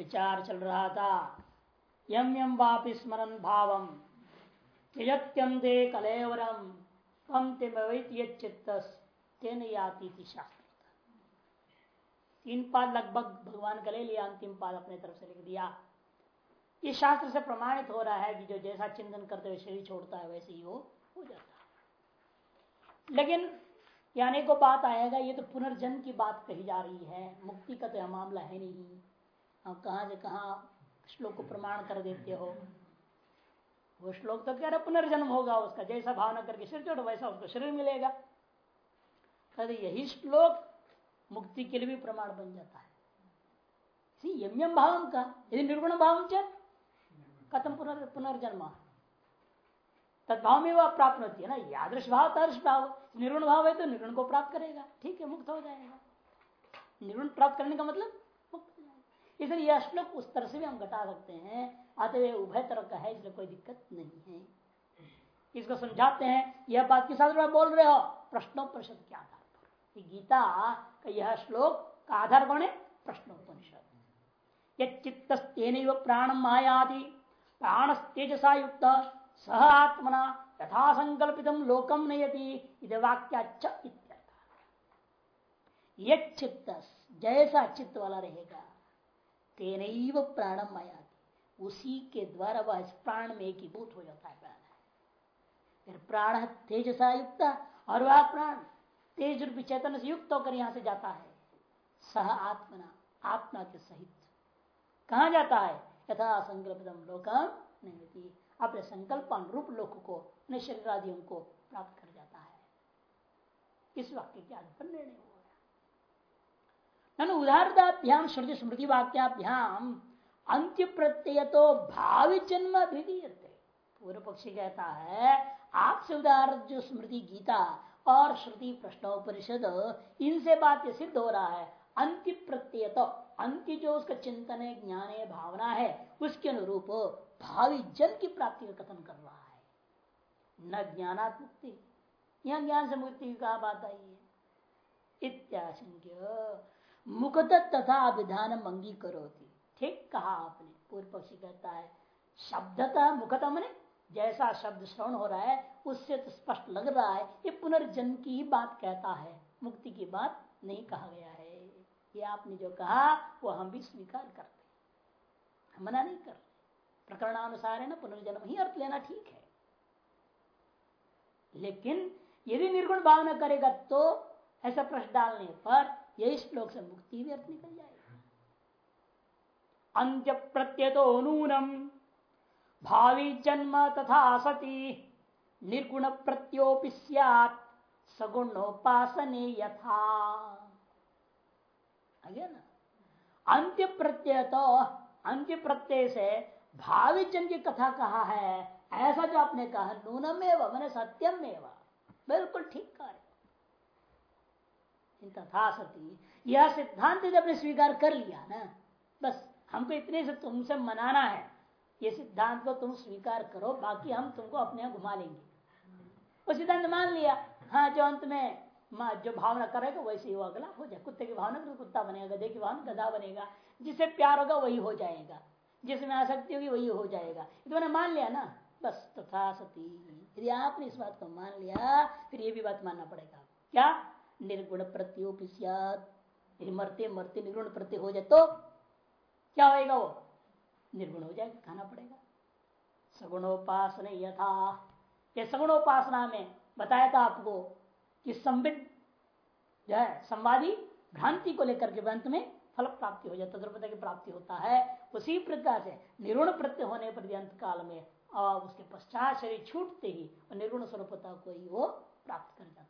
विचार चल रहा था। यम यम वापि स्मरण भावम। त्यजत्यंते कलेवरम। कम चित्त तेन याति शास्त्र तीन पाद लगभग भगवान का ले लिया, अंतिम पाद अपने तरफ़ से लिख दिया। इस शास्त्र से प्रमाणित हो रहा है कि जो जैसा चिंतन करते हुए शरीर छोड़ता है, वैसे ही वो हो जाता है। लेकिन यानी को बात आएगा, ये तो पुनर्जन्म की बात कही जा रही है। मुक्ति का तो यह मामला है नहीं। हम कहा से कहा श्लोक को प्रमाण कर देते हो? वो श्लोक तो कह रहे पुनर्जन्म होगा उसका? जैसा भावना करके शरीर छोड़ो वैसा उसको शरीर मिलेगा। कहते यही श्लोक मुक्ति के लिए भी प्रमाण बन जाता है। यम यम भाव का, यदि निर्गुण भाव कथम पुनर्जन्म। तद्भाव में वह प्राप्त होती है ना? यादृश भाव तर्श भाव। निर्गुण भाव है तो निर्गुण को प्राप्त करेगा, ठीक है, मुक्त हो जाएगा। निर्गुण प्राप्त करने का मतलब हो इसलिए यह श्लोक उस तरह से भी हम घटा सकते हैं। अतः उभय तरह का है, इसलिए कोई दिक्कत नहीं है। इसको समझाते हैं। यह बात के साथ बोल रहे हो? प्रश्नों के आधार पर। गीता का यह श्लोक का आधार कौन है प्रश्नोपनिषद चित्तेन प्राण आयाति प्राण तेजसा युक्त, सह आत्मना यथा संकल्पित लोकम नयति वाक्याच चित्त जैसा चित्त वाला रहेगा। तेन प्राणम आयाति उसी के द्वारा वह प्राण में एकीभूत हो जाता है, प्राण फिर प्राण तेजसा युक्त, और वह प्राण तेज रूपी चैतन्य से युक्त होकर यहाँ से जाता है। सह आत्मना, आत्मा के सहित। कहा जाता है? यथा संकल्पितम लोकम नहीं अपने संकल्प अनुरूप लोक को, अपने शरीर को प्राप्त कर जाता है। इस वाक्य के आधार पर निर्णय हो। गया उदाहरदाभ्याम श्रुति स्मृति वाक्याभ्याम अंत्य प्रत्यय तो भावी जन्म पूर्व पक्षी कहता है आपसे उदाहरण जो स्मृति गीता और श्रुति प्रश्नोपनिषद, इनसे बात यह सिद्ध हो रहा है। अंत्य प्रत्यय तो अंत्य जो उसका चिंतन है, ज्ञान है, भावना है, उसके अनुरूप भावी जन्म की प्राप्ति का कथन कर रहा है। न ज्ञानात् मुक्ति यहाँ ज्ञान से मुक्ति की बात आई है? इत्याशंक्य। मुखत तथा अभिधान मंगी करो ठीक कहा आपने। पूर्व पक्षी कहता है, शब्दता मुखता मैंने जैसा शब्द श्रवण हो रहा है, उससे तो स्पष्ट लग रहा है, ये पुनर्जन्म की ही बात कहता है। मुक्ति की बात नहीं कहा गया है। ये आपने जो कहा, वो हम भी स्वीकार करते हम मना नहीं कर प्रकरणानुसार है ना, पुनर्जन्म ही अर्थ लेना ठीक है। लेकिन यदि निर्गुण भावना करेगा तो ऐसा प्रश्न डालने पर यही श्लोक से मुक्ति भी अर्थ निकल जाएगा। अंत्य प्रत्यय तो नूनम भावी जन्म तथा सती निर्गुण प्रत्योपि सगुणोपासने यथा। आगे ना? अंत्य प्रत्यय तो अंत्य प्रत्यय से भावी जन की कथा कहा है, ऐसा जो आपने कहा नूनम एवं मैंने सत्यम एवं बिल्कुल ठीक कार्य तथा सती। यह सिद्धांत जब ने स्वीकार कर लिया ना, बस हमको इतने से तुमसे मनाना है। ये सिद्धांत को तुम स्वीकार करो, बाकी हम तुमको अपने यहाँ घुमा लेंगे। वो सिद्धांत मान लिया। हाँ जो अंत में जो भावना करेगा वैसे ही वो अगला। हो जाए, कुत्ते की भावना तो कुत्ता बनेगा गधे की भावना गधा बनेगा। जिससे प्यार होगा, वही हो जाएगा। जिसमें आसक्ति होगी, वही हो जाएगा। तो मैंने मान लिया ना। बस तथा सती। यदि आपने इस बात को मान लिया, फिर ये भी बात मानना पड़ेगा। क्या? निर्गुण प्रत्योपिस्यात यदि मरते मरते निर्गुण प्रत्य हो जाए तो क्या होएगा वो? निर्गुण हो जाएगा, खाना पड़ेगा। सगुणोपासना यथा। ये सगुणोपासना में बताया था आपको कि संबित जो है, संवादी भ्रांति को लेकर के अंत में फल प्राप्ति हो जाता है की प्राप्ति होता है। उसी प्रकार से निर्गुण प्रत्यय होने पर अंत काल में और उसके पश्चात शरीर छूटते ही निर्गुण स्वरूपता को ही वो प्राप्त कर जाता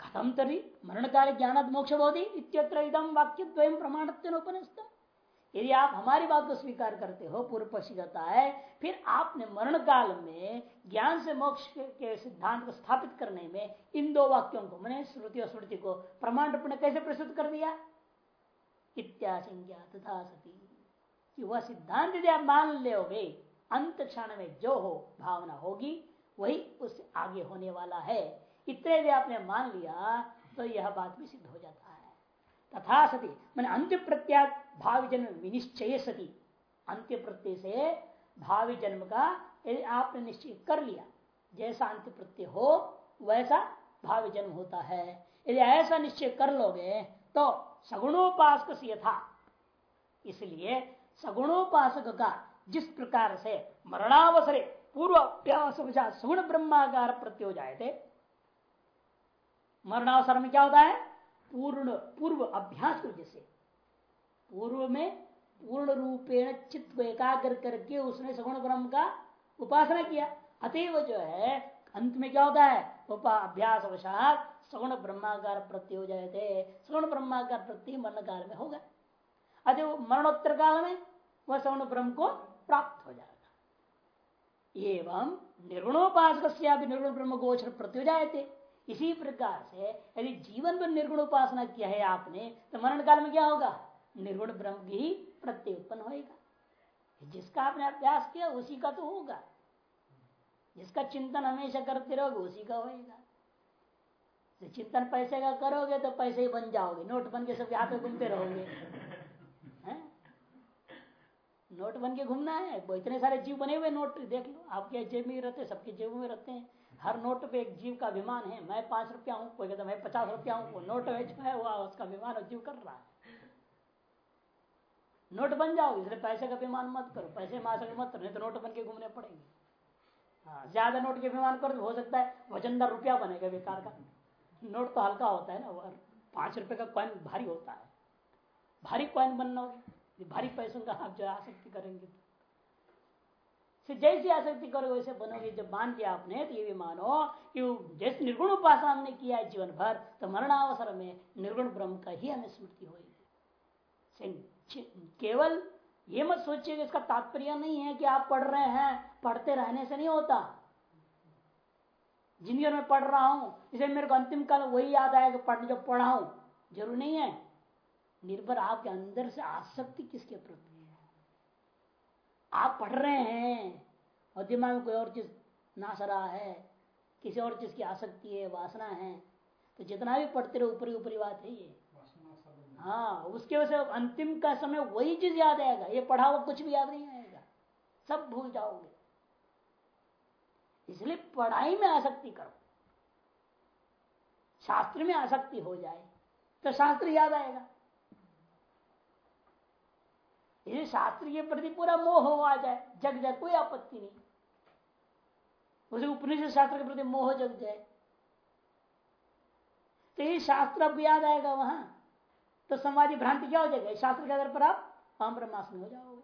खत्म तरी मरण काल ज्ञान मोक्ष बोधि वाक्य उपनिष्ठ यदि आप हमारी बात को स्वीकार करते हो पूर्व पक्षी है फिर आपने मरण काल में ज्ञान से मोक्ष के सिद्धांत को स्थापित करने में इन दो वाक्यों को, मैंने श्रुति और स्मृति को प्रमाण रूप में कैसे प्रस्तुत कर दिया? इत्याशंज्ञा तथा सती। कि वह सिद्धांत यदि आप मान ले अंत क्षण में जो हो, भावना होगी, वही उससे आगे होने वाला है। इतने यदि आपने मान लिया तो यह बात भी सिद्ध हो जाता है। तथा सती, मैंने अंत्य प्रत्या भावी जन्म विनिश्चय सती। अंत्य प्रत्यय से भावी जन्म का यदि आपने निश्चय कर लिया, जैसा अंत्य प्रत्यय हो, वैसा भावी जन्म होता है। यदि ऐसा निश्चय कर लोगे तो सगुणोपासक यथा। इसलिए सगुणोपासक का जिस प्रकार से मरणावसरे पूर्व अभ्यास सगुण ब्रह्माकार प्रत्यय हो जाए थे मरणावसर में क्या होता है? पूर्ण, पूर्व अभ्यास की वजह से। पूर्व में पूर्ण रूपेण चित्त को एकाग्र करके उसने सगुण ब्रह्म का उपासना किया। अतएव जो है, अंत में क्या होता है? उपा, अभ्यास अवसाद सगुण ब्रह्माकार प्रत्यय हो जाए थे सगुण ब्रह्माकार प्रत्यय मरण काल में होगा। अतः मरणोत्तर काल में वह सगुण ब्रह्म को प्राप्त हो जाएगा। एवं निर्गुणोपासक निर्गुण ब्रह्म गोचर प्रत्यय जाए थे इसी प्रकार से यदि जीवन में निर्गुण उपासना किया है आपने तो मरण काल में क्या होगा? निर्गुण ब्रह्म ही प्रत्यय उत्पन्न होगा जिसका आपने अभ्यास किया, उसी का तो होगा। जिसका चिंतन हमेशा करते रहोगे, उसी का होगा तो चिंतन पैसे का करोगे तो पैसे ही बन जाओगे। नोट बन के सब यहाँ पे घूमते रहोगे। नोट बन के घूमना है? इतने सारे जीव बने हुए नोट देख लो। आपके जेब में रहते सबके जेब में रहते हैं। हर नोट पे एक जीव का अभिमान है। मैं पाँच रुपया हूँ, कोई कहता मैं पचास रुपया हूँ नोट बेच पाया हुआ, उसका अभिमान जीव कर रहा है। नोट बन जाओ, इसलिए पैसे का अभिमान मत करो। पैसे मार सके मत नहीं तो नोट बन के घूमने पड़ेंगे। हाँ ज़्यादा नोट के अभिमान करो तो हो सकता है वजनदार रुपया बनेगा बेकार का। नोट तो हल्का होता है ना पाँच रुपए का कॉइन भारी होता है। भारी कॉइन बनना होगा। भारी पैसों का आप जो आसक्ति करेंगे तो। जैसी आसक्ति करोगे, वैसे बनोगे। जब मान लिया आपने तो ये भी मानो कि जैसे निर्गुण उपासना हमने किया है जीवन भर तो मरणावसर में निर्गुण ब्रह्म का ही हमें स्मृति होगी केवल ये मत सोचिए कि इसका तात्पर्य नहीं है कि आप पढ़ रहे हैं, पढ़ते रहने से नहीं होता। ज़िंदगी में पढ़ रहा हूँ, इसे मेरे को अंतिम काल वही याद आएगा पढ़ जो पढ़ा हूँ, ज़रूर नहीं है। निर्भर आपके अंदर से आसक्ति किसके प्रति आप पढ़ रहे हैं और दिमाग में कोई और चीज़ नाच रहा है किसी और चीज़ की आसक्ति है वासना है तो जितना भी पढ़ते रहे ऊपरी ऊपरी बात है ये। हाँ। उसके वजह से अंतिम का समय वही चीज़ याद आएगा। ये पढ़ा हुआ कुछ भी याद नहीं आएगा। सब भूल जाओगे। इसलिए पढ़ाई में आसक्ति करो। शास्त्र में आसक्ति हो जाए तो शास्त्र याद आएगा। ये शास्त्र के प्रति पूरा मोह आ जाए, जग जाए, कोई आपत्ति नहीं। उसे उपनिषद शास्त्र के प्रति मोह जग जाए। तो ये शास्त्र अब याद आएगा वहाँ। तो समाधि भ्रांति क्या हो जाएगा? शास्त्र के आधार पर आप पाम ब्रह्मास्म हो जाओगे।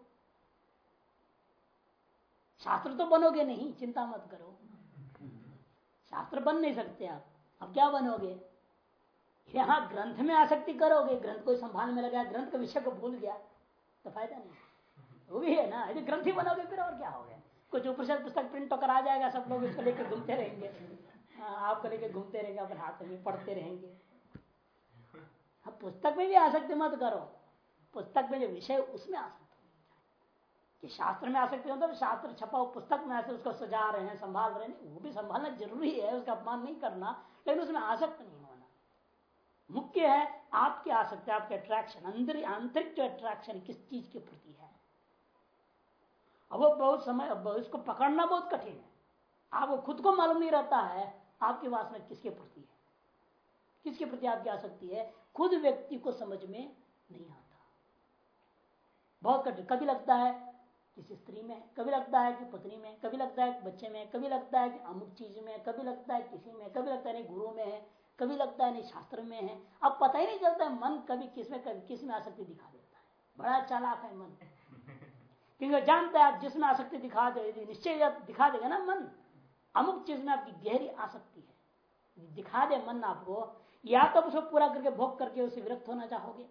शास्त्र तो बनोगे नहीं, चिंता मत करो। शास्त्र बन नहीं सकते आप। अब क्या बनोगे? यहाँ ग्रंथ में आसक्ति करोगे। ग्रंथ को संभालने में लगा, ग्रंथ का विषय को भूल गया। तो फ़ायदा नहीं वो भी है ना यदि ग्रंथ ही बनोगे फिर और क्या हो गया? कुछ उपनिषद पुस्तक प्रिंट तो करा जाएगा सब लोग इसको लेकर घूमते रहेंगे। हाँ, आपको लेकर घूमते रहेंगे अपने हाथ में पढ़ते रहेंगे। अब पुस्तक में भी आसक्ति मत करो। पुस्तक में जो विषय उसमें आसक्ति कि शास्त्र में आसक्ति हो तो शास्त्र छपा हो पुस्तक में ऐसे उसको सजा रहे हैं संभाल रहे हैं वो भी संभालना ज़रूरी है उसका अपमान नहीं करना लेकिन उसमें आसक्त नहीं मुख्य है, आपकी आसक्ति, आपके अट्रैक्शन अंदर, आंतरिक जो अट्रैक्शन किस चीज़ के प्रति है? अब वो बहुत समय उसको पकड़ना बहुत कठिन है। आपको खुद को मालूम नहीं रहता है, आपकी वासना किसके प्रति है? किसके प्रति आपकी आसक्ति है? खुद व्यक्ति को समझ में नहीं आता। बहुत कठिन। कभी लगता है किसी स्त्री में, कभी लगता है कि पत्नी में, कभी लगता है बच्चे में, कभी लगता है कि अमुक चीज़ में, कभी लगता है किसी में, कभी लगता है गुरु में है। कभी लगता है नहीं शास्त्र में है। अब पता ही नहीं चलता है मन कभी किसमें कभी किसमें आसक्ति दिखा देता है। बड़ा चालाक है मन। क्योंकि जानता है आप जिसमें आसक्ति दिखा दे निश्चय दिखा देगा ना मन अमुक चीज़ में आपकी गहरी आसक्ति है। दिखा दे मन आपको या तो उसको पूरा करके भोग करके उसे विरक्त होना चाहोगे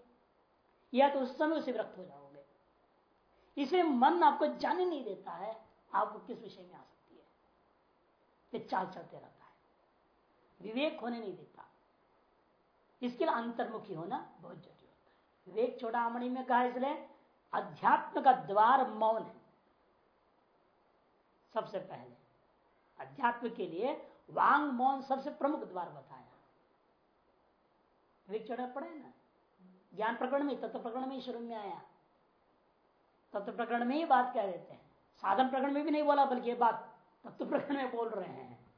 या तो उस समय उसे विरक्त हो जाओगे। इसे मन आपको जाने नहीं देता है आपको किस विषय में आ सकती है। ये चाल चलते रहता है। विवेक होने नहीं देता। इसके लिए अंतर्मुखी होना बहुत ज़रूरी होता है। विवेक चौड़ामणि में कहा इसलिए, अध्यात्म का द्वार मौन है। सबसे पहले, अध्यात्म के लिए वांग मौन सबसे प्रमुख द्वार बताया। विवेक चढ़ा पड़े ना? ज्ञान प्रकरण में, तत्व प्रकरण में शुरू में आया। तत्व प्रकरण में ही बात कह देते हैं। साधन प्रकरण में भी नहीं बोला, बल्कि ये बात तत्व प्रकरण में बोल रहे हैं।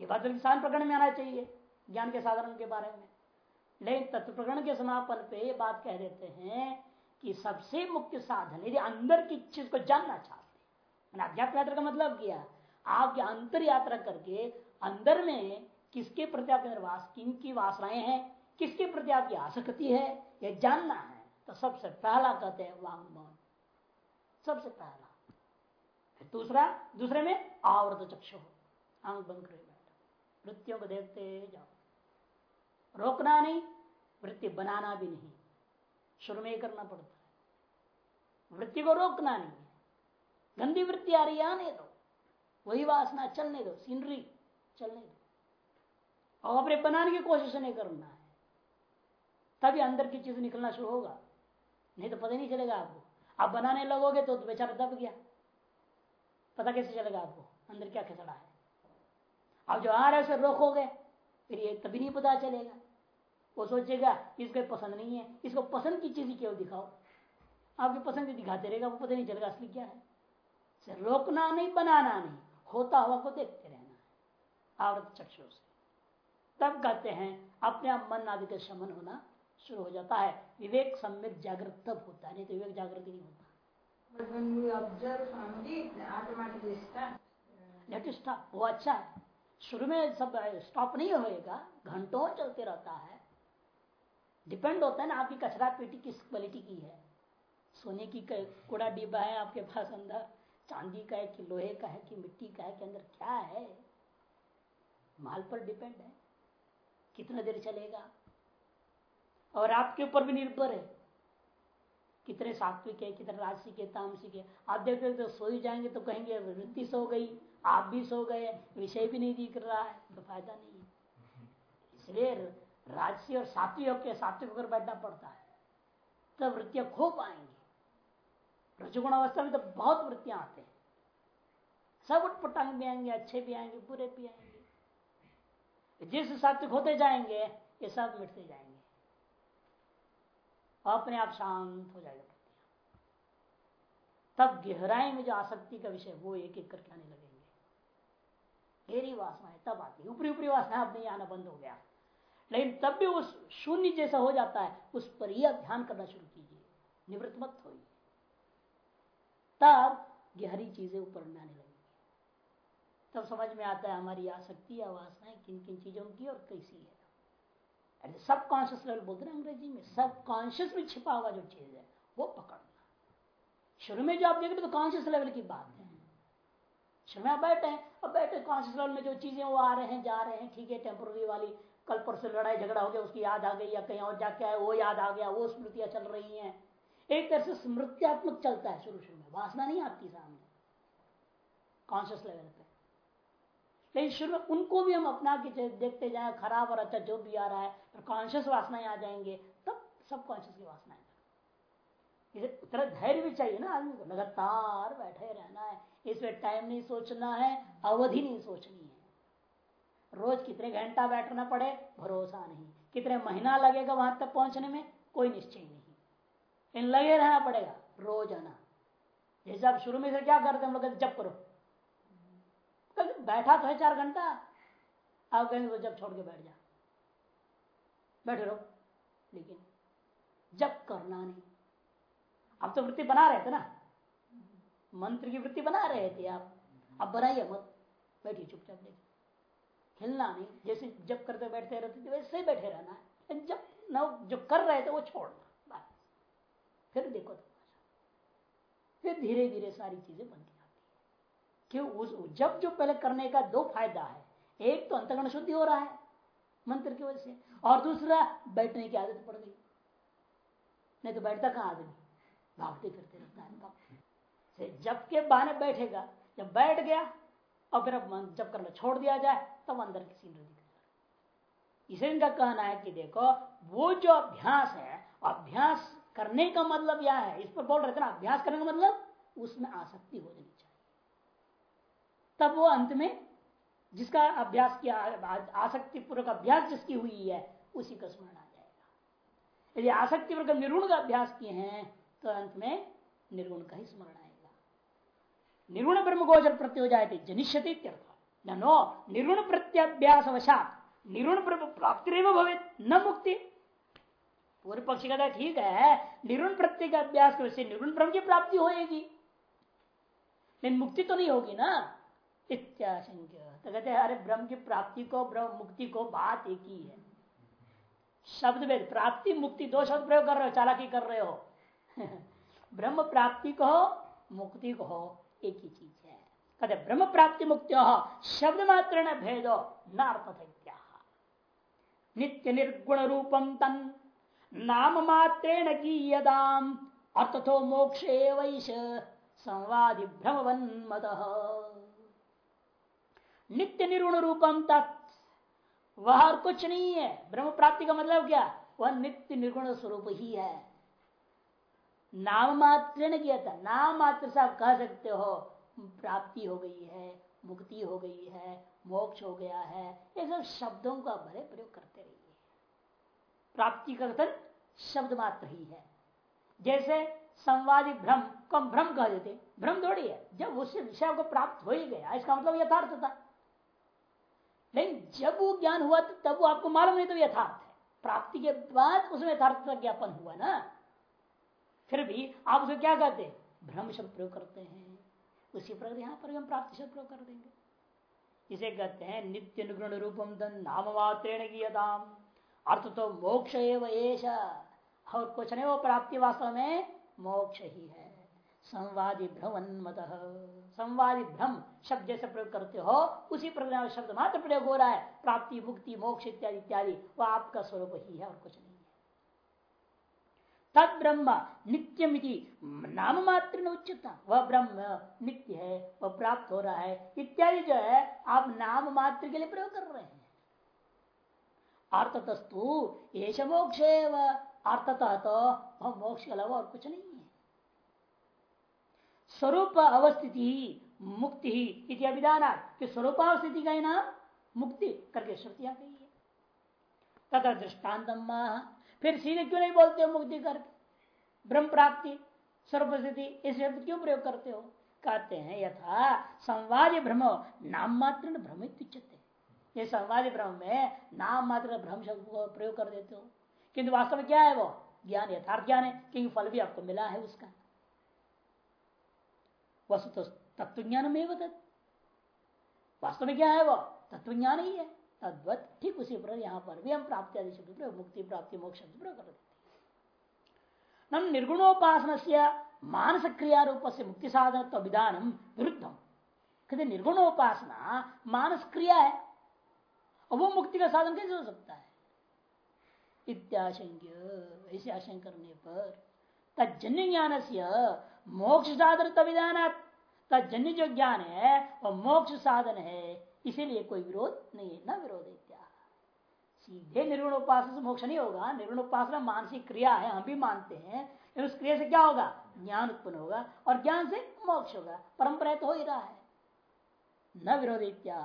ये बात साधन प्रकरण में आना चाहिए, ज्ञान के साधन के बारे में। लेकिन तत्व प्रकरण के समापन पे ये बात कह देते हैं कि सबसे मुख्य साधन, यदि अंदर की चीज़ को जानना चाहते हैं अध्यात्म यात्रा का मतलब किया, आपकी अंतर यात्रा करके अंदर में किसके प्रति आपके निर्वास किन की वासनाएँ हैं, किसके प्रति आपकी आसक्ति है यह जानना है तो सबसे पहला कहते हैं वांग मौन सबसे पहला। फिर दूसरा, दूसरे में आवृत चक्षु। आँख बंद करे को देखते जाओ। रोकना नहीं, वृत्ति बनाना भी नहीं। शुरू में ही करना पड़ता है। वृत्ति को रोकना नहीं है। गंदी वृत्ति आ रही है, आने दो। वही वासना, चलने दो। सीनरी, चलने दो। और अपने बनाने की कोशिश नहीं करना है। तभी अंदर की चीज़ निकलना शुरू होगा। नहीं तो पता नहीं चलेगा आपको। आप बनाने लगोगे तो बेचारा दब गया। पता कैसे चलेगा आपको? अंदर क्या खिचड़ा है? आप जो आ रहे उसे रोकोगे, फिर ये तभी नहीं पता चलेगा। वो सोचेगा इसको पसंद नहीं है इसको पसंद की चीज़ क्यों दिखाओ। आपकी पसंद की दिखाते रहेगा वो पता नहीं चलेगा असली क्या है। रोकना नहीं बनाना नहीं होता हुआ को देखते रहना है। आवृत चक्षु से। तब कहते हैं अपने आप मन आदि का शमन होना शुरू हो जाता है। विवेक सम्यक जागृत तब होता है नहीं तो विवेक जागृत नहीं होता। वो अच्छा है। शुरू में सब स्टॉप नहीं होएगा घंटों चलते रहता है। डिपेंड होता है ना आपकी कचरा पेटी किस क्वालिटी की है। सोने की कूड़ा डिब्बा है आपके पास अंदर चांदी का है कि लोहे का है कि मिट्टी का है कि अंदर क्या है माल पर डिपेंड है कितना देर चलेगा। और आपके ऊपर भी निर्भर है कितने सात्विक है कितने राजसिक है तामसिक है। आप देखते तो सो ही जाएँगे तो कहेंगे वृत्ति सो गई आप भी सो गए विषय भी नहीं दिख रहा है। तो फ़ायदा नहीं है। इसलिए राजसी और सात्विक होकर सात्विक होकर बैठना पड़ता है। तब वृत्तियाँ खो पाएँगी रजगुण अवस्था में तो बहुत वृत्तियाँ आते हैं। सब उठपटांग भी आएँगे, अच्छे भी आएँगे, बुरे भी आएँगे। जिस सात्विक होते जाएँगे, ये सब मिटते जाएँगे। अपने आप शांत हो जाएगा तब गहराई में जो आसक्ति का विषय, वो एक एक करके आने लगेंगे। गहरी वासनाएँ तब आती है। ऊपरी ऊपरी वासना अब नहीं आना बंद हो गया। लेकिन तब भी उस शून्य जैसा हो जाता है, उस पर ही आप ध्यान करना शुरू कीजिए। निवृत्त मत हो तब गहरी चीज़ें ऊपर में आने लगेंगी। तब समझ में आता है हमारी आसक्ति या वासनाएँ किन किन चीज़ों की और कैसी है। सब कॉन्शियस लेवल बोलते हैं अंग्रेज़ी में सब कॉन्शियस में छिपा हुआ जो चीज़ है, वो पकड़ना। शुरू में जो आप देख रहे तो कॉन्शियस लेवल की बात है। शुरू में आप बैठे हैं, अब बैठे कॉन्शियस लेवल में जो चीज़ें वो आ रहे हैं, जा रहे हैं, ठीक है टेम्पोररी वाली कल परसों लड़ाई झगड़ा हो गया, उसकी याद आ गई या कहीं और जाके आए, वो याद आ गया, वो स्मृतियाँ चल रही हैं। एक तरह से स्मृत्यात्मक चलता है शुरू शुरू में, वासना नहीं आती सामने। कॉन्शियस लेवल पे। लेकिन शुरू में उनको भी हम अपना के देखते जाए, खराब और अच्छा जो भी आ रहा है तो कॉन्शियस वासनाएँ आ जाएँगे, तब सब कॉन्शियस की वासनाएँ तरह धैर्य भी चाहिए ना आदमी को, लगातार बैठे रहना है, इसमें टाइम नहीं सोचना है, अवधि नहीं सोचनी है। रोज कितने घंटा बैठना पड़े? भरोसा नहीं। कितने महीना लगेगा वहाँ तक पहुँचने में? कोई निश्चय नहीं। इन लगे रहना पड़ेगा, रोज आना। जैसे आप शुरू में से क्या करते हम लोग जब करो। बैठा तो है चार घंटा। आप कहेंगे तो जब छोड़ के बैठ जा। बैठे रहो। लेकिन जब करना नहीं। आप तो वृत्ति बना रहे थे ना? मंत्र की वृत्ति बना रहे थे आप। अब बनाइए मत। बैठिए, चुपचाप देखिए हिलना नहीं। जैसे जब करते बैठते रहते थे, वैसे ही बैठे रहना है। जब न जो कर रहे थे, वो छोड़ना, बस। फिर देखो फिर धीरे धीरे सारी चीज़ें बनती कि उस, जब, जो पहले करने का दो फ़ायदा है। एक तो अंतगण शुद्धि हो रहा है, मंत्र की वजह से। और दूसरा, बैठने की आदत पड़ गई। नहीं तो बैठता कहाँ आदमी? भागते फिरते रहता है जब के बहाने बैठेगा, जब बैठ गया और फिर जब करना छोड़ दिया जाए, तब अंदर की सीन दिख इसे इनका कहना है कि देखो, वो जो अभ्यास है, अभ्यास करने का मतलब यह है, इस पर बोल रहे थे ना, अभ्यास करने का मतलब उसमें आसक्ति हो जानी चाहिए। तब वो अंत में जिसका अभ्यास किया आसक्ति पूर्वक अभ्यास जिसकी हुई है, उसी का स्मरण आ जाएगा। यदि आसक्ति वर्ग निर्गुण का अभ्यास किए हैं तो अंत में निर्गुण का ही स्मरण आएगा। निर्गुण ब्रह्म गोचर प्रत्यो जाए जनिष्यति नो निर्गुण प्रत्याभ्यास वशात निर्गुण ब्रह्म प्राप्ति भवे न मुक्ति। पूर्व पक्षी कहता ठीक है। निर्गुण प्रत्यय का अभ्यास करने से निर्गुण ब्रह्म की प्राप्ति होगी लेकिन मुक्ति तो नहीं होगी ना? इत्याशंक्य। तो कहते हैं, अरे, ब्रह्म की प्राप्ति को, ब्रह्म मुक्ति को बात एक ही है। शब्द में प्राप्ति, मुक्ति, दो शब्द प्रयोग कर रहे हो, चालाकी कर रहे हो। ब्रह्म प्राप्ति को, मुक्ति को। एक ही चीज़ है। कहते ब्रह्म प्राप्ति मुक्ति शब्द मात्र न भेदो नित्य निर्गुण रूपम तन नाम मात्रेण की अर्थो मोक्ष वैश संवादि भ्रमवन मत नित्य निर्गुण रूपम तत्। वह कुछ नहीं है। ब्रह्म प्राप्ति का मतलब क्या? वह नित्य निर्गुण स्वरूप ही है। नाम मात्र ने किया था। नाम मात्र से आप कह सकते हो, प्राप्ति हो गई है, मुक्ति हो गई है, मोक्ष हो गया है। ये सब शब्दों का भले प्रयोग करते रहिए। प्राप्ति का कथन शब्द मात्र ही है। जैसे संवादी भ्रम को हम भ्रम कह देते भ्रम थोड़ी है। जब उस विषय को प्राप्त हो ही गया, इसका मतलब यथार्थ था। लेकिन जब वो ज्ञान हुआ, तब वो आपको मालूम नहीं तो यथार्थ है। प्राप्ति के बाद उसमें यथार्थ का ज्ञापन हुआ ना। फिर भी आप उसे क्या कहते हैं? भ्रम शब्द प्रयोग करते हैं। उसी प्रकार यहाँ पर हम प्राप्ति शब्द प्रयोग कर देंगे। इसे कहते हैं नित्य अनुग्रहण रूपम धन नाम मात्रेण की अर्थ तो मोक्ष एवं और कुछ नहीं, वो प्राप्ति वास्तव में मोक्ष ही है। संवादी भ्रमन संवादी भ्रम शब्द जैसे प्रयोग करते हो, उसी प्रकार शब्द मात्र प्रयोग हो रहा है। प्राप्ति मुक्ति मोक्ष इत्यादि इत्यादि वह आपका स्वरूप ही है और कुछ नहीं। तद ब्रह्म नित्यमिति। नाम मात्र उच्चता वह ब्रह्म नित्य है, वह प्राप्त हो रहा है। इत्यादि जो है, आप नाम मात्र के लिए प्रयोग कर रहे हैं। अर्थतस्तु ये मोक्ष अर्थतः तो वह मोक्ष के अलावा और कुछ नहीं है। स्वरूप अवस्थिति मुक्ति इति अभिधान कि स्वरूपावस्थिति का ही नाम मुक्ति करके श्रुतियाँ कही है। तथा दृष्टांत फिर सीधे क्यों नहीं बोलते हो मुक्ति करके? ब्रह्म प्राप्ति सर्वस्थिति इस शब्द क्यों प्रयोग करते हो? कहते हैं, यथा संवाद भ्रम, नाम मात्र भ्रमित ये संवादी ब्रह्म में नाम मात्र भ्रम शब्द को प्रयोग कर देते हो। किंतु वास्तव में क्या है वो? ज्ञान, यथार्थ ज्ञान है, क्योंकि फल भी आपको मिला है उसका। वस्तु तो तत्व ज्ञान में वास्तव में क्या है वो? तत्व ज्ञान ही है। तद्वत ठीक उसी पर यहाँ पर भी हम प्राप्ति आदि शब्द प्रयोग, मुक्ति प्राप्ति, मोक्ष शब्द प्रयोग कर देते नम निर्गुणोपासन से मानस क्रिया रूप से मुक्ति साधन तो विधान विरुद्धम। कहते निर्गुणोपासना मानस क्रिया है वो मुक्ति का साधन कैसे हो सकता है? इत्याशंक्य ऐसे आशंक करने पर तजन्य ज्ञान से मोक्ष साधन तविधान तजन्य जो ज्ञान है वह मोक्ष साधन है। इसीलिए कोई विरोध नहीं है, न विरोध सीधे निर्गुण उपासना से मोक्ष नहीं होगा निर्गुण उपासना मानसिक क्रिया है, हम भी मानते हैं उस क्रिया से क्या होगा? ज्ञान उत्पन्न होगा, और ज्ञान से मोक्ष होगा परंपरा तो हो ही रहा है। न विरोध इत्या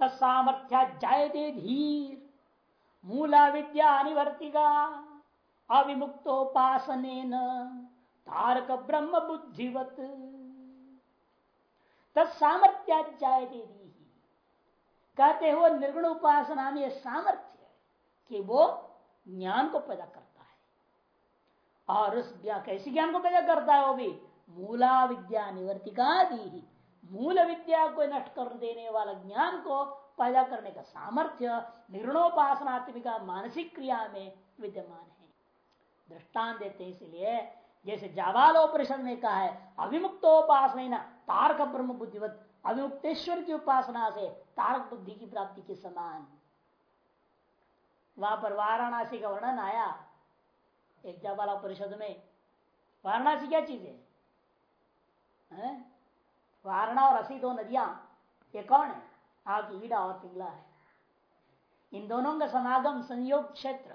तत्सामर्थ्या जायते धीर मूला विद्या अनिवर्तिका अविमुक्तोपासन तारक ब्रह्म बुद्धिवत। तत्सामर्थ्या जायते धी कहते हो निर्गुण उपासना में सामर्थ्य कि वो ज्ञान को पैदा करता है। और उस कैसी ज्ञान को पैदा करता है वो भी? मूला विद्या निवर्तिका दी मूल विद्या को नष्ट कर देने वाला ज्ञान को पैदा करने का सामर्थ्य निर्णोपासनात्मिका मानसिक क्रिया में विद्यमान है। दृष्टान देते हैं इसलिए, जैसे जावालोपरिषद ने कहा है अभिमुक्तोपासना तारक ब्रह्म बुद्धिवत अविमुक्तेश्वर की उपासना से तारक बुद्धि की प्राप्ति के समान। वहाँ पर वाराणसी का वर्णन आया, एक जावाला परिषद में। वाराणसी क्या चीज़ है? वारणा और असी दो नदियाँ, ये कौन है? आग, ईड़ा और पिंगला है। इन दोनों का समागम संयोग क्षेत्र,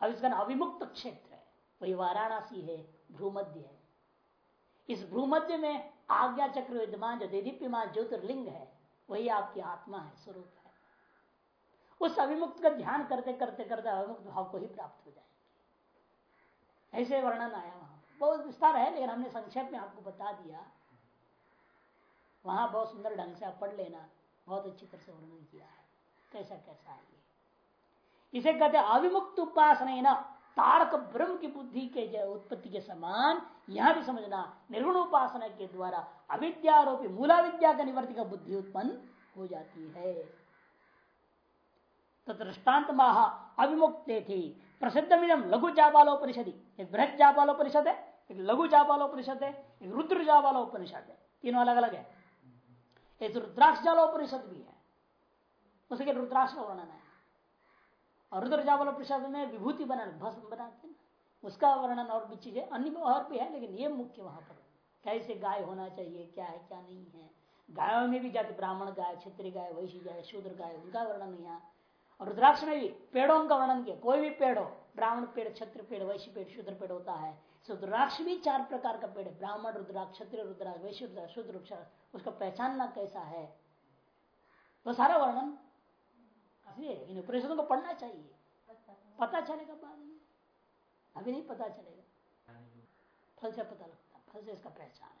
अब इसका अविमुक्त क्षेत्र है। वही वाराणसी है, भ्रूमध्य है। इस भ्रूमध्य में आज्ञा चक्र विद्यमान जो देदीप्यमान ज्योतिर्लिंग है, वही आपकी आत्मा है, स्वरूप है। उस अविमुक्त का ध्यान करते करते करते अविमुक्त भाव को ही प्राप्त हो जाएँगे। ऐसे वर्णन आया वहाँ। बहुत विस्तार है, लेकिन हमने संक्षेप में आपको बता दिया। वहाँ बहुत सुंदर ढंग से आप पढ़ लेना। बहुत अच्छी तरह से वर्णन किया है। कैसा कैसा है ये? इसे कहते अविमुक्त उपासना तारक ब्रह्म की बुद्धि के उत्पत्ति के समान, यहाँ भी समझना निर्गुण उपासना के द्वारा अविद्यारोपी मूला विद्या का निवर्ति का बुद्धि उत्पन्न हो जाती है। तो दृष्टांत महा अविमुक्त थी। प्रसिद्ध मिलम लघु जाबालोपनिषद एक बृहद जाबालोपनिषद है, एक लघु जाबालोपनिषद है, एक रुद्र जाबालोपनिषद है। तीनों अलग अलग है। एक रुद्राक्ष जालोपनिषद भी है। उसके रुद्राक्ष का वर्णन है। और रुद्र प्रसाद में विभूति बना भस्म बनाते हैं उसका वर्णन और भी चीज़ें, अन्य और भी है, लेकिन ये मुख्य वहाँ पर कैसे गाय होना चाहिए, क्या है, क्या नहीं है। गायों में भी जाते ब्राह्मण गाय, क्षत्रिय गाय वैशी गाय, शूद्र गाय, उनका वर्णन यहाँ। और रुद्राक्ष में भी पेड़ों का वर्णन किया। कोई भी पेड़ हो, ब्राह्मण पेड़, क्षत्रिय पेड़, वैश्य पेड़, शूद्र पेड़ होता है रुद्राक्ष भी चार प्रकार का पेड़ है। ब्राह्मण, रुद्राक्ष, क्षत्रिय, रुद्राक्ष, वैश्य, रुद्राक्ष, शूद्र उसका पहचानना कैसा है? वो सारा वर्णन इन उपनिषदों को पढ़ना चाहिए। पता चलेगा बाद में। अभी नहीं पता चलेगा। फल से पता लगता फल से इसका पहचान है।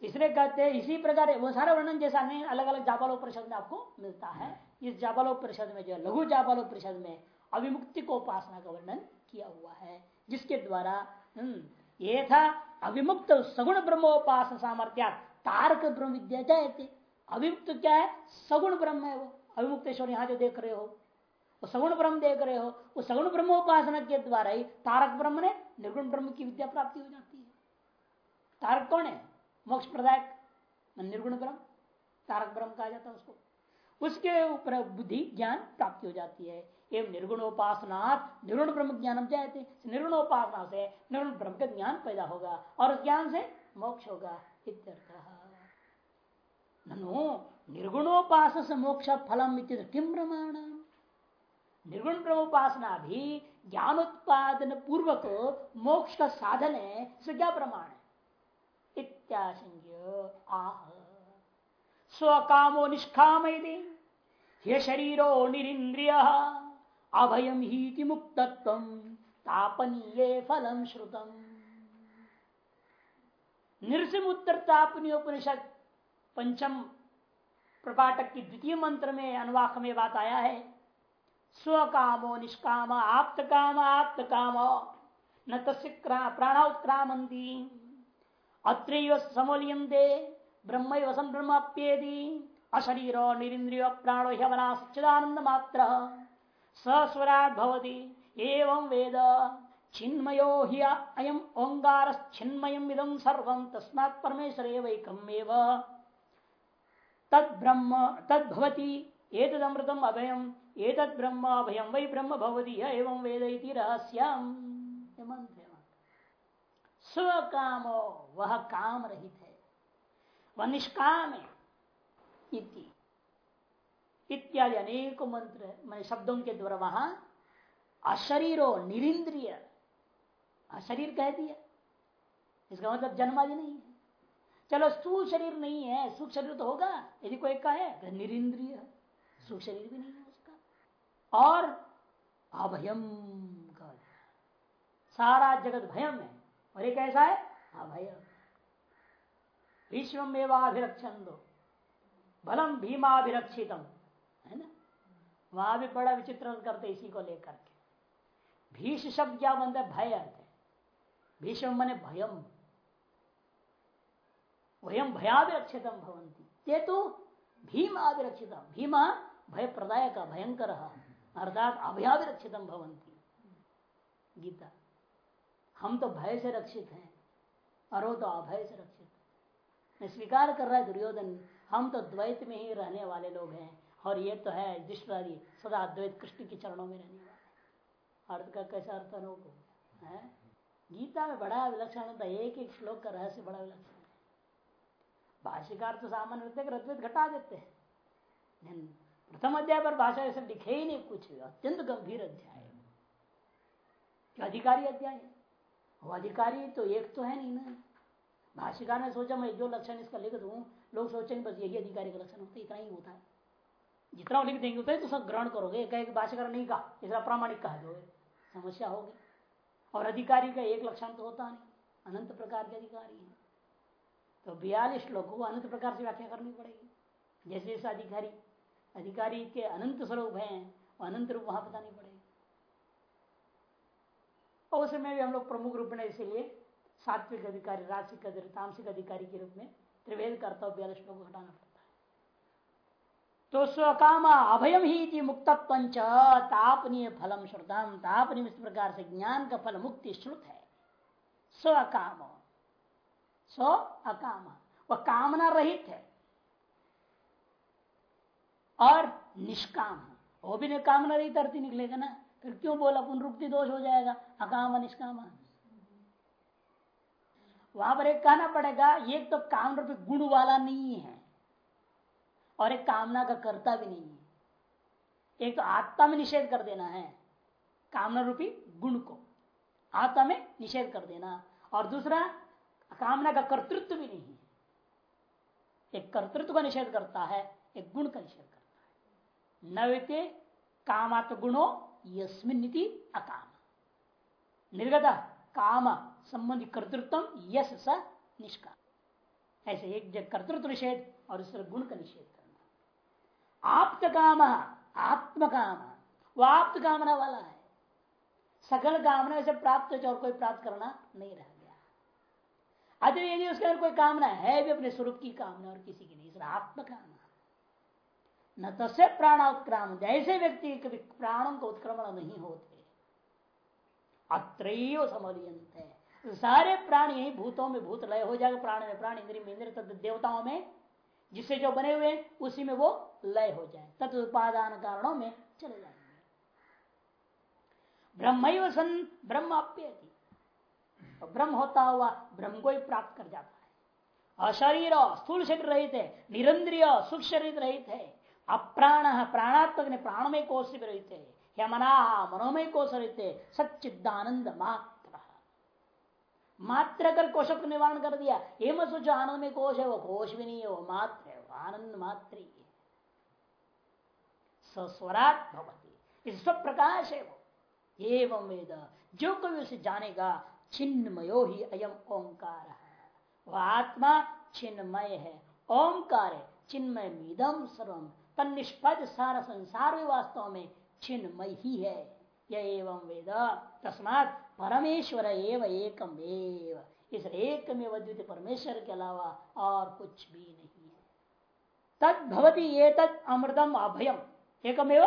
तीसरे कहते हैं इसी प्रकार वो सारा वर्णन जैसा नहीं अलग अलग जाबालो परिषद में आपको मिलता है। इस जाबालो परिषद में जो लघु जाबालो परिषद में अभिमुक्ति को उपासना का वर्णन किया हुआ है। जिसके द्वारा हम्म, ये था अभिमुक्त सगुण ब्रह्मोपासना सामर्थ्या तारक ब्रह्म विद्या जाए अभिमुक्त क्या है? सगुण ब्रह्म है वो। अभिमुक्तेश्वर यहाँ जो देख रहे हो, वो सगुण ब्रह्म देख रहे हो, वो सगुण ब्रह्म उपासना के द्वारा ही तारक ब्रह्म ने निर्गुण ब्रह्म की विद्या प्राप्ति हो जाती है। तारक कौन है? मोक्ष प्रदायक निर्गुण ब्रह्म, तारक ब्रह्म कहा जाता है उसको। उसके ऊपर बुद्धि ज्ञान प्राप्ति हो जाती है। एवं निर्गुण उपासना निर्गुण ब्रह्म ज्ञान जाते निर्गुण उपासना से निर्गुण ब्रह्म का ज्ञान पैदा होगा और उस ज्ञान से मोक्ष होगा। ननु निर्गुणोपास मोक्ष फलम किम प्रमाण निर्गुण ब्रह्मोपासना भी ज्ञान उत्पादन पूर्वक मोक्ष का साधन है इसे क्या प्रमाण है इत्याशंज्ञ आह। स्वकामो निष्काम ये शरीरो निरिंद्रिय अभयम ही मुक्तत्व। तापनीय फलम श्रुतम। निर्सिम उत्तर तापनीयोपनिषद पंचम प्रपाटक की द्वितीय मंत्र में अनुवाक में बात आया है। स्वकामो निष्काम आप्त काम आप्त काम न तस् प्राणा अत्र समोलियम दे ब्रह्म वसम ब्रह्मप्येदी अशरीर निरिंद्रिय प्राणो ह्यवना सच्चिदानंद मात्र सस्वराट भवति, एवं वेद। छिन्मयो हि अयम ओंगार छिन्मयम इदम सर्व, तस्मात् परमेश्वर वैकमेव ब्रह्म, तद भवति। एतदमृतम अभयम, एतद ब्रह्म अभयम। वै ब्रह्म भवति एवं वेद इति रहस्यम। मंत्र स्वकाम वह काम रहित है। वह निष्काम है इत्यादि अनेक मंत्र मैं शब्दों के द्वारा वहाँ अशरीरो निरिंद्रिय, अशरीर कह दिया। इसका मतलब जन्मादि नहीं है। चलो स्थूल शरीर नहीं है सुख शरीर तो होगा। यदि कोई का है निरिंद्रिय सुख शरीर भी नहीं है उसका। और अभयम सारा जगत भयम है। और एक ऐसा है अभय विश्व में वाभिरक्षण दो भलम भीमाभिरक्षितम। है ना? वहाँ भी बड़ा विचित्र करते इसी को लेकर के। भीष शब्द क्या बनता है? भय अर्थ है भीष्म मने भयम। वयम भयाभिरक्षितम भवंती ये तो भीम आभिरक्षित भीमा भय प्रदाय का भयंकर अर्थात अभयाभिरक्षितम भवंती गीता। हम तो भय से रक्षित हैं, और वो तो अभय से रक्षित है। स्वीकार कर रहा है दुर्योधन, हम तो द्वैत में ही रहने वाले लोग हैं, और ये तो है दुष्टादी सदा द्वैत कृष्ण के चरणों में रहने वाले अर्थ का कैसा अर्थ अनोक है? गीता में बड़ा विलक्षण होता है एक एक श्लोक का रहस्य बड़ा विलक्षण भाष्यकार तो सामान्य होते रत्वित घटा देते हैं। प्रथम अध्याय पर भाषा ऐसे लिखे ही नहीं, कुछ अत्यंत गंभीर अध्याय अधिकारी अध्याय है? वो अधिकारी तो एक तो है नहीं ना। ने सोचा, मैं जो लक्षण इसका लिख दू, लोग सोचेंगे, बस यही अधिकारी का लक्षण होता है, इतना ही होता है। जितना लिख देंगे, उतना तो सब ग्रहण करोगे। कहे भाष्यकार नहीं कहा इसका प्रामाणिक कहा दोगे समस्या होगी। और अधिकारी का एक लक्षण तो होता नहीं। अनंत प्रकार के अधिकारी हैं। तो बयालीस श्लोकों को अनंत प्रकार से व्याख्या करनी पड़ेगी। जैसे जैसे अधिकारी अधिकारी के अनंत स्वरूप हैं, अनंत रूप वहाँ बतानी पड़ेगी। और उस समय भी हम लोग प्रमुख रूप में इसीलिए सात्विक अधिकारी राशिक अधिकारी, तामसिक अधिकारी के रूप में त्रिवेद करता बयालीस श्लोक को हटाना पड़ता है। तो स्वकाम अभयम ही मुक्त पंच तापनीय फलम श्रुतम, तापनीय इस प्रकार से ज्ञान का फल मुक्ति श्रुत है। स्वकाम। स्व अकाम। वह कामना रहित है। और निष्काम वो भी नहीं कामना रहित अर्थ निकलेगा ना। फिर क्यों बोला? पुनरुक्ति दोष हो जाएगा। अकाम, निष्काम। वहाँ पर एक कहना पड़ेगा ये तो काम रूपी गुण वाला नहीं है। और एक कामना का कर्ता भी नहीं है। एक तो आत्मा में निषेध कर देना है। कामना रूपी गुण को। आत्मा में निषेध कर देना। और दूसरा कामना का कर्तृत्व भी नहीं है। एक कर्तृत्व का निषेध करता है, एक गुण का निषेध करता है। नवते कामात गुणो यस्मिन अकाम। निर्गत काम संबंधी कर्तृत्व यश स निष्काम। ऐसे एक जग कर्तृत्व निषेध और दूसरे गुण का निषेध करना। आप्त काम, आत्म काम वह आप्त कामना वाला है। सकल कामना से प्राप्त और कोई प्राप्त करना नहीं रह। अतः यदि उसके अंदर कोई कामना है भी अपने स्वरूप की कामना और किसी की नहीं आत्म कामना न प्राण उत्क्राम जैसे व्यक्ति कभी प्राणों को उत्क्रमण नहीं होते अत्र समलियंत है सारे प्राण यही भूतों में भूत लय हो जाएगा, प्राण में प्राण, इंद्रिय में इंद्र देवताओं में, जिससे जो बने हुए उसी में वो लय हो जाए तत्व उत्पादान कारणों में चले जाएँगे। ब्रह्म ब्रह्म अप्यति। तो ब्रह्म होता हुआ ब्रह्म को ही प्राप्त कर जाता है। अशरीर स्थूल शरीर रहित है, निरंद्रिय सुख शरीर रहित है, अप्राण, प्राणात्मक ने प्राणमय कोष से रहते यमना, मनोमय कोष रहते सच्चिदानंद मात्र। मात्र कर कोशों को निवारण कर दिया ये मत सोचो आनंद में कोश है, वो कोश भी नहीं है, वो मात्र है आनंद मात्र ही है। सस्वरात भवती, इस सब प्रकाश है वो। एवं वेद, जो कोई उसे जानेगा छिन्नमयो ही अयम ओंकार। है वह आत्मा छिन्नमय है। ओंकार है चिन्मय मीदम सर्वम तनिष्पद सारा संसार भी वास्तव में छिन्मय ही है। यह एवं वेद, तस्मात परमेश्वर एवं एकम एव इस एक में अद्वितीय परमेश्वर के अलावा और कुछ भी नहीं है। तद भवती ये तद अमृतम अभयम। एकमेव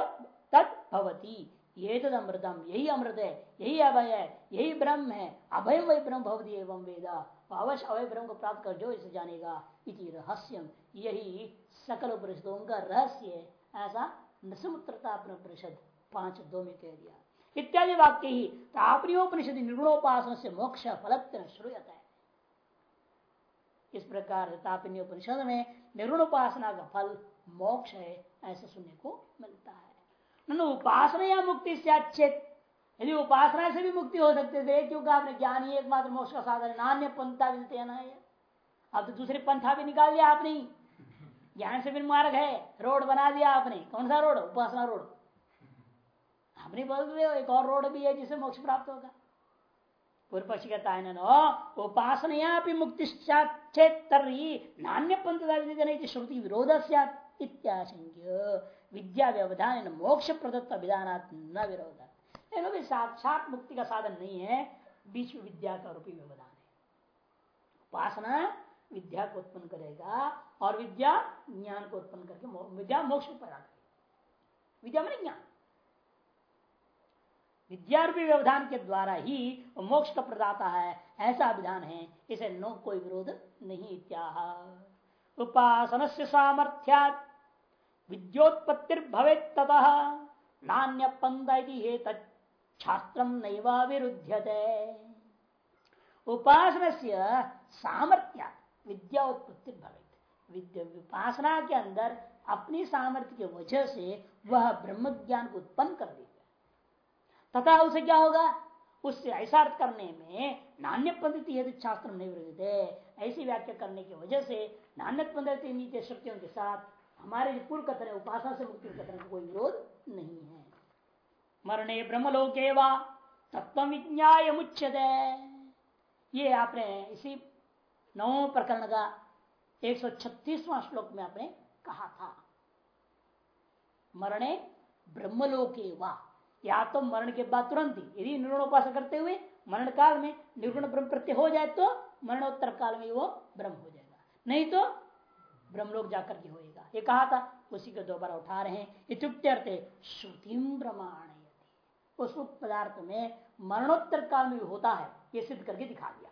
तद भवती ये तद अमृतम यही अमृत है, यही अभय है, यही ब्रह्म है। अभय वही ब्रह्म भवती एवं वेदा। अवश्य अवय ब्रह्म को प्राप्त कर जो इसे जानेगा इति रहस्यम। यही सकल उपनिषदों का रहस्य है। ऐसा नसमुत्रता अपने पाँच दो में कह दिया। इत्यादि वाक्य ही तापनियोपनिषद निर्गुणोपासन से मोक्ष फलत्व श्रूयता है। इस प्रकार तापनीय उपनिषद में निर्गुण उपासना का फल मोक्ष है, ऐसा सुनने को मिलता है। न उपासना या मुक्ति से अच्छेद यदि उपासना से भी मुक्ति हो सकते थे क्योंकि आपने ज्ञान ही एकमात्र मोक्ष का साधन, नान्य पंथा मिलते हैं। ना अब तो दूसरे पंथा भी निकाल दिया आपने। ज्ञान से भी मार्ग है, रोड बना दिया आपने। कौन सा रोड? उपासना रोड। आपने बोल दिया, एक और रोड भी है जिसे मोक्ष प्राप्त होगा। पूर्व पक्षी कहता है ना उपासना भी मुक्ति नान्य पंथ श्रुति विरोध इत्याशंक्य। विद्या व्यवधान मोक्ष प्रदत्त विधान न विरोध। भी साक्षात मुक्ति का साधन नहीं है, बीच विद्या का रूपी व्यवधान है। उपासना विद्या को उत्पन्न करेगा और विद्या ज्ञान को उत्पन्न करके विद्या मोक्ष पैदा करेगी विद्या मैंने ज्ञान। विद्यारूपी व्यवधान के द्वारा ही मोक्ष का प्रदाता है, ऐसा विधान है, इसे नो कोई विरोध नहीं इत्याह। उपासन से सामर्थ्या विद्योत्पत्ति ततः नान्य पंद शास्त्र नैवा विरुध्यते। उपासन से सामर्थ्या विद्या उत्पत्ति भवित विद्या उपासना के अंदर अपनी सामर्थ्य की वजह से वह ब्रह्म ज्ञान को उत्पन्न कर देगा तथा उसे क्या होगा? उससे ऐसा अर्थ करने में नान्य पद्धति यदि शास्त्र नहीं ऐसी व्याख्या करने की वजह से नान्य पद्धति नीचे शक्तियों के साथ हमारे जो पूर्व कथन है, उपासना से मुक्ति कथन का कोई विरोध नहीं है। मरणे ब्रह्मलोके वा तत्व विज्ञाय मुच्छते ये आपने इसी नौ प्रकरण का एक सौ छत्तीसवां श्लोक में आपने कहा था। मरणे ब्रह्मलोके वा या तो मरण के बाद तुरंत ही यदि निर्गुण उपासना करते हुए मरण काल में निर्गुण ब्रह्म प्रत्यय हो जाए तो मरणोत्तर काल में वो ब्रह्म हो जाएगा। नहीं तो ब्रह्मलोक जाकर के होएगा। ये कहा था, उसी को दोबारा उठा रहे हैं। इत्युक्त्यर्थ श्रुति प्रमाण उस पदार्थ में मरणोत्तर काल में होता है, ये सिद्ध करके दिखा दिया।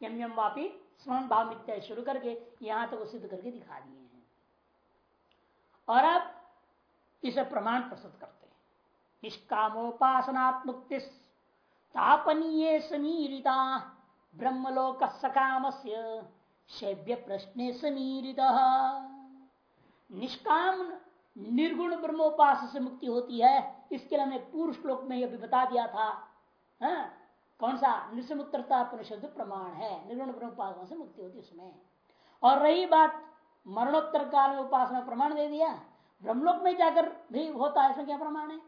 यम यम वापी स्वर्ण भाव मित्या शुरू करके यहाँ तक तो सिद्ध करके दिखा दिए हैं। और अब इसे प्रमाण प्रस्तुत करते हैं। निष्कामोपासनात्मुक्ति तापनीय समीरिता ब्रह्मलोक सकाम से शैव्य प्रश्न समीरित निष्काम निर्गुण ब्रह्मोपास से मुक्ति होती है। इसके लिए हमने पूर्व श्लोक में अभी बता दिया था। हा? कौन सा? निसमुत्तरता परिषद प्रमाण है। निर्गुण ब्रह्मोपासना से मुक्ति होती है उसमें। और रही बात, मरणोत्तर काल में उपासना प्रमाण दे दिया। ब्रह्मलोक में जाकर भी होता है ऐसा क्या प्रमाण है?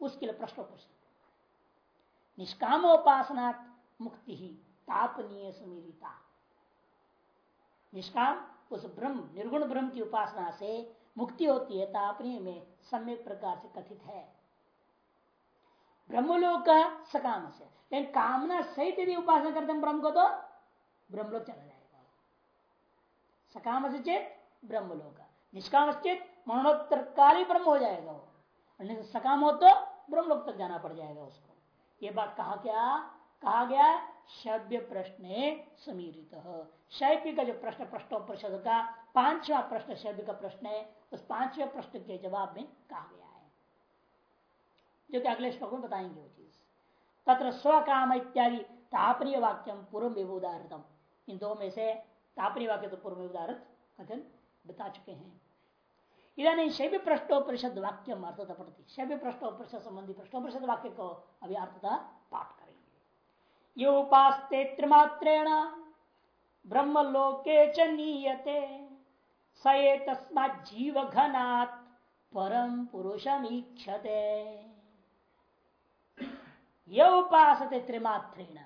उसके लिए प्रश्न पूछ। निष्कामोपासना मुक्ति ही तापनीय सुमीरिता। निष्काम, उस ब्रह्म, निर्गुण ब्रह्म की उपासना से मुक्ति होती है, तापनीय में सम्यक प्रकार से कथित है। ब्रह्मलोक का सकाम से। लेकिन कामना सहित यदि उपासना करते हैं ब्रह्म को तो ब्रह्मलोक चला जाएगा। सकाम से चेत ब्रह्मलोक निष्काम चेत मरणोत्तर ही ब्रह्म हो जाएगा वो। सकाम हो तो ब्रह्मलोक तक जाना पड़ जाएगा उसको। ये बात कहा क्या? कहा गया शव्य प्रश्न समीरित शैप्य का जो प्रश्न प्रश्नोपरिषद का, पांचवा प्रश्न, शब्द का प्रश्न है, उस पांचवे प्रश्न के जवाब में कहा गया है। जो कि अगले श्लोक में बताएँगे वो चीज़। तत्र इत्यादि तापनीय वाक्यम पूर्व विवोदारतम इन दो में से तापनीय वाक्य तो पूर्व विवोदारत कथन बता चुके हैं। इधानी शैव पृष्ठोपरिषद वाक्य अर्थता पड़ती शैव पृष्ठोपरिषद संबंधी पृष्ठोपरिषद वाक्य को अभी अर्थता पाठ ये उपास्ते त्रिमात्रेण ब्रह्म लोके च नीयते। सये तस्मा जीव घनात् परम पुरुषम ईक्षते ये उपास त्रिमात्रेण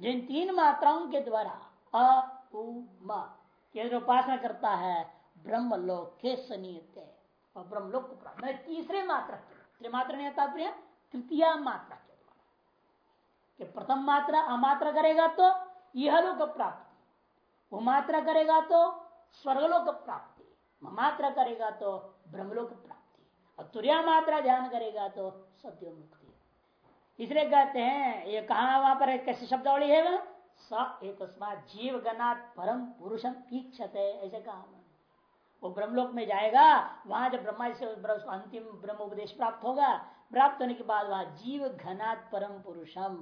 जिन तीन मात्राओं के द्वारा अ उपासना करता है ब्रह्म लोक के सनीयते और ब्रह्म लोक को प्राप्त तीसरे मात्रा त्रिमात्रा नहीं तात्पर्य, तृतीय मात्रा के प्रथम मात्रा अमात्रा करेगा तो यह लोक प्राप्ति। वो मात्रा करेगा तो स्वर्गलोक प्राप्ति। मात्रा करेगा तो ब्रह्मलोक प्राप्ति। और तुरिया मात्रा ध्यान करेगा तो सत्य मुक्ति इसलिए कहते हैं, ये कहा वहाँ पर कैसे शब्दावली है वह? स एक जीव गणात परम पुरुषम ईक्षते, ऐसे कहा वो ब्रह्मलोक में जाएगा, वहाँ जब ब्रह्मा से अंतिम ब्रह्म उपदेश प्राप्त होगा, प्राप्त होने के बाद वहाँ जीव घनात परम पुरुषम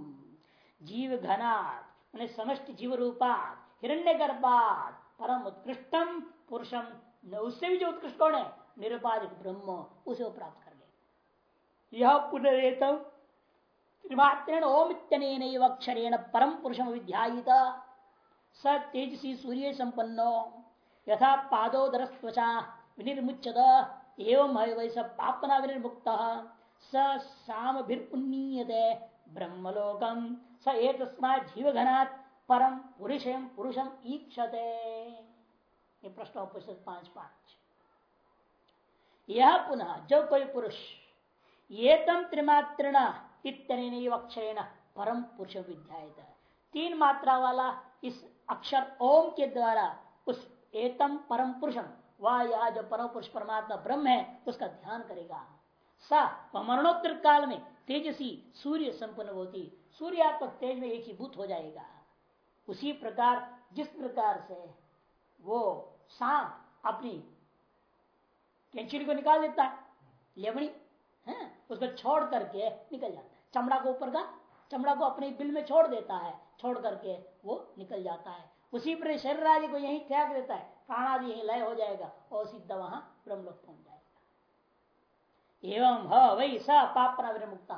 जीव घनात समस्त जीव रूपात हिरण्य गर्भात परम उत्कृष्टम पुरुषम उससे भी जो उत्कृष्ट कौन है? निरुपाधिक ब्रह्म, उसे प्राप्त कर ले यह पुनरेतम। त्रिमात्रेण ओम इतने अक्षरेण परम पुरुषम विध्यायित। स तेजसी सूर्य संपन्नो। यथा पादोदर त्वचा विनिर्मुचत एवं वैस पापना विनिर्मुक्त। स साम ब्रह्मलोकम। स एक जीव घनात् परम पुरुषम पुरुषम ईक्षते प्रश्न उपस्थित पाँच पाँच। यह पुनः जो कोई पुरुष ये तम त्रिमात्रण इतने अक्षरेण परम पुरुष विद्या तीन मात्रा वाला इस अक्षर ओम के द्वारा उस एतम परम पुरुषम वह जो परम पुरुष परमात्मा ब्रह्म है, उसका ध्यान करेगा। सा मरणोत्तर काल में तेजसी सूर्य संपन्न होती, सूर्यात्मक तेज में एक ही भूत हो जाएगा। उसी प्रकार, जिस प्रकार से वो सांप अपनी को निकाल देता है लेवड़ी, है, उसको छोड़ करके निकल जाता है। चमड़ा को ऊपर का, चमड़ा को अपने बिल में छोड़ देता है, छोड़ करके वो निकल जाता है। उसी पर शरीर आदि को यही त्याग देता है प्राण आदि यही लय हो जाएगा और सीधा वहाँ ब्रह्मलोक पहुँच जाएगा। एवं ह वही स पाप मुक्त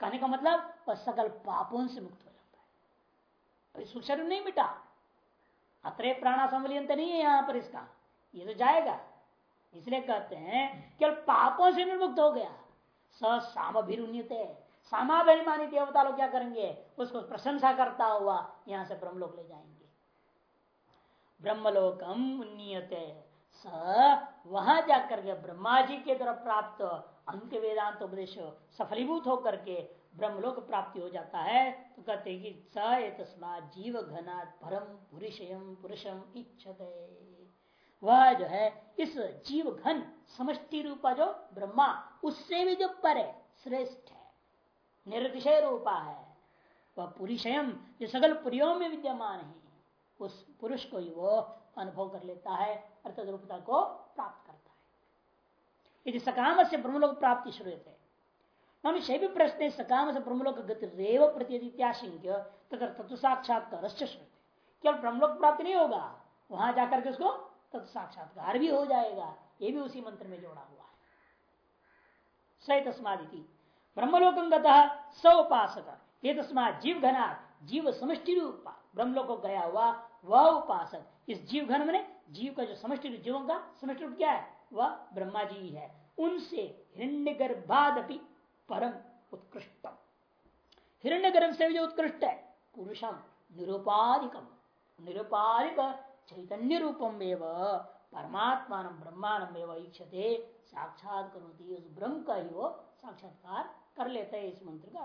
कहने का मतलब वह सकल पापों से मुक्त हो जाता है। अभी नहीं मिटा। अतरे प्राणा संवलियंत नहीं है यहाँ पर इसका। ये तो जाएगा। इसलिए कहते हैं, केवल पापों से निर्मुक्त हो गया। स साम सामाभिमानी देवता लोग क्या करेंगे? उसको प्रशंसा करता हुआ यहाँ से ब्रह्मलोक ले जाएँगे। ब्रह्मलोकम उन्नीयते। स, वहाँ जाकर के ब्रह्मा जी के द्वारा प्राप्त अंत्य वेदांत उपदेश सफलीभूत होकर के ब्रह्मलोक प्राप्ति हो जाता है तो कहते हैं कि स तस्मा जीव घना परम पुरुषयम पुरुषम इच्छते। वह जो है, इस जीव घन समष्टि रूपा जो ब्रह्मा, उससे भी जो पर है श्रेष्ठ है निर्दिशय रूपा है। वह पुरुषयम जो सगल पुरियों में विद्यमान है, उस पुरुष को ही वो अनुभव कर लेता है, अर्थात रूपता को प्राप्त यदि सकाम से ब्रह्मलोक प्राप्ति शुरू है हम शैव प्रश्न सकाम से ब्रह्मलोक गति रेव प्रत्याशंक्य तथा तत्व साक्षात्कार केवल ब्रह्मलोक प्राप्ति नहीं होगा, वहाँ जाकर के उसको तत्व साक्षात्कार भी हो जाएगा, ये भी उसी मंत्र में जोड़ा हुआ है। सही तस्मादिति ब्रह्मलोकम स उपासक ये तस्मा जीव घना जीव समष्टि रूप ब्रह्मलोक गया हुआ वह उपासक। इस जीव घन में जीव का जो समष्टि जीवों का समष्टि रूप क्या है? वह ब्रह्मा जी है। उनसे हिरण्य गर्भादपि परम उत्कृष्टम हिरण्य गर्भ से जो उत्कृष्ट है, पुरुषम निरुपाधिकम। निरुपाधिक चैतन्य रूपम एवं परमात्मा ब्रह्मांड एवं साक्षात करोती, उस ब्रह्म का ही वो साक्षात्कार कर लेते हैं इस मंत्र का